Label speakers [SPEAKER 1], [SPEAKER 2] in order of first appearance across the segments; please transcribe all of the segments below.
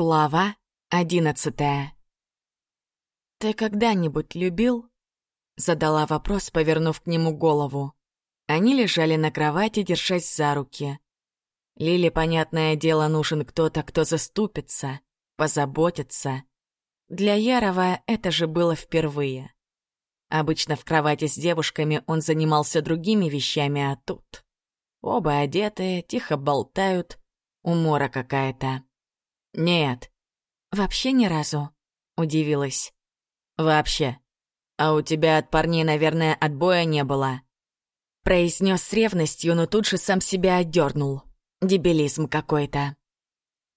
[SPEAKER 1] Глава одиннадцатая «Ты когда-нибудь любил?» — задала вопрос, повернув к нему голову. Они лежали на кровати, держась за руки. Лиле, понятное дело, нужен кто-то, кто заступится, позаботится. Для Ярова это же было впервые. Обычно в кровати с девушками он занимался другими вещами, а тут... Оба одетые, тихо болтают, умора какая-то. «Нет». «Вообще ни разу?» — удивилась. «Вообще. А у тебя от парней, наверное, отбоя не было?» Произнес с ревностью, но тут же сам себя отдернул. Дебилизм какой-то.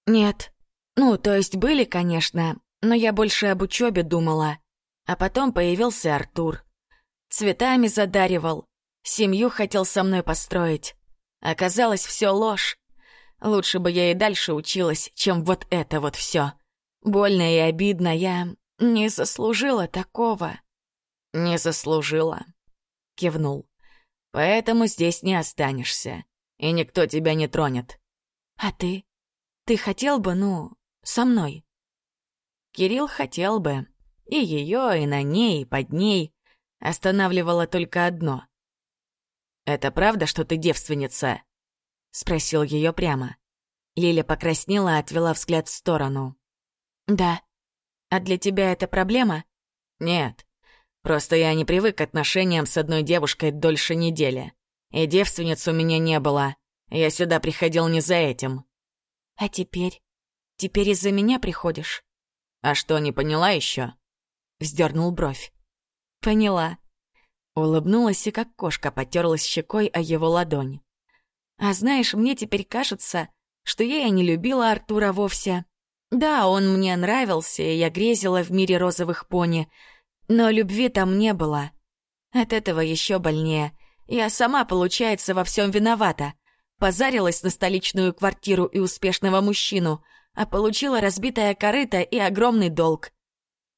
[SPEAKER 1] «Нет. Ну, то есть были, конечно, но я больше об учебе думала. А потом появился Артур. Цветами задаривал, семью хотел со мной построить. Оказалось, все ложь. Лучше бы я и дальше училась, чем вот это вот все. Больно и обидно, я не заслужила такого. Не заслужила, кивнул. Поэтому здесь не останешься, и никто тебя не тронет. А ты? Ты хотел бы, ну, со мной? Кирилл хотел бы. И ее, и на ней, и под ней. Останавливало только одно. «Это правда, что ты девственница?» Спросил ее прямо. Лиля покраснела отвела взгляд в сторону. «Да. А для тебя это проблема?» «Нет. Просто я не привык к отношениям с одной девушкой дольше недели. И девственниц у меня не было. Я сюда приходил не за этим». «А теперь? Теперь из-за меня приходишь?» «А что, не поняла еще? Вздернул бровь. «Поняла». Улыбнулась и как кошка потерлась щекой о его ладонь. А знаешь, мне теперь кажется, что я и не любила Артура вовсе. Да, он мне нравился, и я грезила в мире розовых пони, но любви там не было. От этого еще больнее. Я сама, получается, во всем виновата. Позарилась на столичную квартиру и успешного мужчину, а получила разбитое корыто и огромный долг.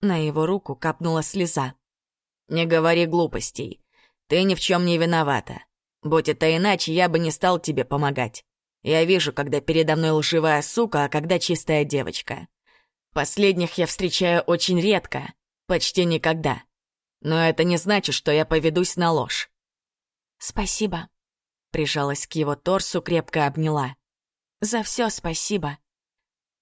[SPEAKER 1] На его руку капнула слеза. «Не говори глупостей. Ты ни в чем не виновата. Будь это иначе, я бы не стал тебе помогать. Я вижу, когда передо мной лживая сука, а когда чистая девочка. Последних я встречаю очень редко, почти никогда. Но это не значит, что я поведусь на ложь. «Спасибо», — прижалась к его торсу, крепко обняла. «За все спасибо».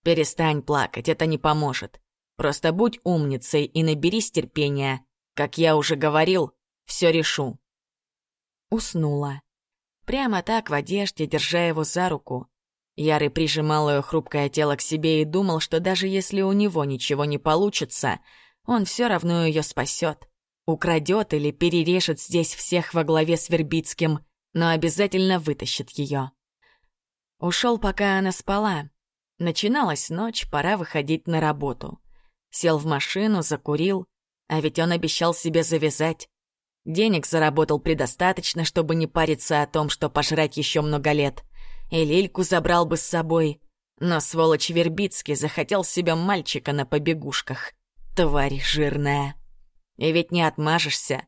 [SPEAKER 1] «Перестань плакать, это не поможет. Просто будь умницей и наберись терпения. Как я уже говорил, все решу» уснула. Прямо так в одежде, держа его за руку. Ярый прижимал ее хрупкое тело к себе и думал, что даже если у него ничего не получится, он все равно ее спасет. Украдет или перережет здесь всех во главе с Вербицким, но обязательно вытащит ее. Ушел, пока она спала. Начиналась ночь, пора выходить на работу. Сел в машину, закурил, а ведь он обещал себе завязать. Денег заработал предостаточно, чтобы не париться о том, что пожрать еще много лет. И Лильку забрал бы с собой. Но сволочь Вербицкий захотел себе мальчика на побегушках. Тварь жирная. И ведь не отмажешься.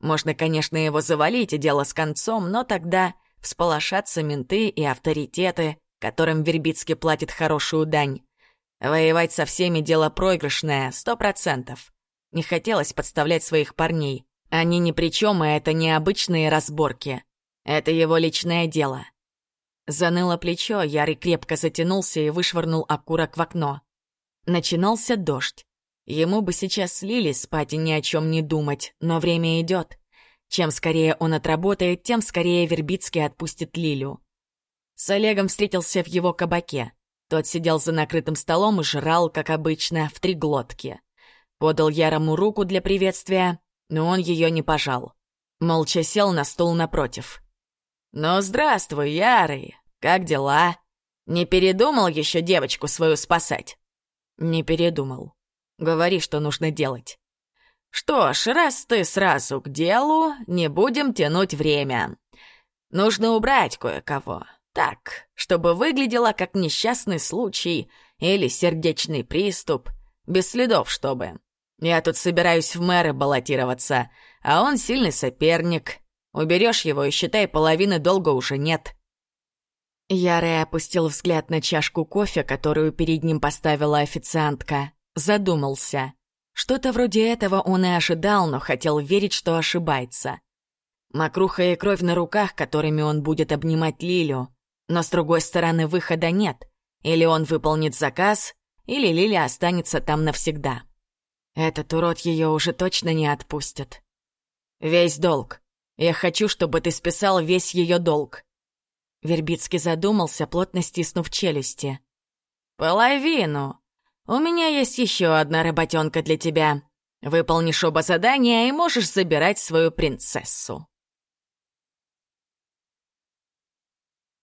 [SPEAKER 1] Можно, конечно, его завалить, и дело с концом, но тогда всполошатся менты и авторитеты, которым Вербицкий платит хорошую дань. Воевать со всеми дело проигрышное, сто процентов. Не хотелось подставлять своих парней. Они ни при чем, и это не обычные разборки. Это его личное дело. Заныло плечо, Ярый крепко затянулся и вышвырнул окурок в окно. Начинался дождь. Ему бы сейчас слили спать и ни о чем не думать, но время идет. Чем скорее он отработает, тем скорее Вербицкий отпустит Лилю. С Олегом встретился в его кабаке. Тот сидел за накрытым столом и жрал, как обычно, в три глотки. Подал Ярому руку для приветствия, но он ее не пожал. Молча сел на стул напротив. «Ну, здравствуй, Ярый, как дела? Не передумал еще девочку свою спасать?» «Не передумал. Говори, что нужно делать». «Что ж, раз ты сразу к делу, не будем тянуть время. Нужно убрать кое-кого. Так, чтобы выглядело как несчастный случай или сердечный приступ, без следов чтобы. Я тут собираюсь в мэры баллотироваться, а он сильный соперник. Уберешь его и, считай, половины долга уже нет». Ярый опустил взгляд на чашку кофе, которую перед ним поставила официантка. Задумался. Что-то вроде этого он и ожидал, но хотел верить, что ошибается. Мокруха и кровь на руках, которыми он будет обнимать Лилю. Но с другой стороны выхода нет. Или он выполнит заказ, или Лиля останется там навсегда. Этот урод ее уже точно не отпустит. Весь долг. Я хочу, чтобы ты списал весь ее долг. Вербицкий задумался, плотно стиснув челюсти. «Половину. У меня есть еще одна работенка для тебя. Выполнишь оба задания и можешь забирать свою принцессу».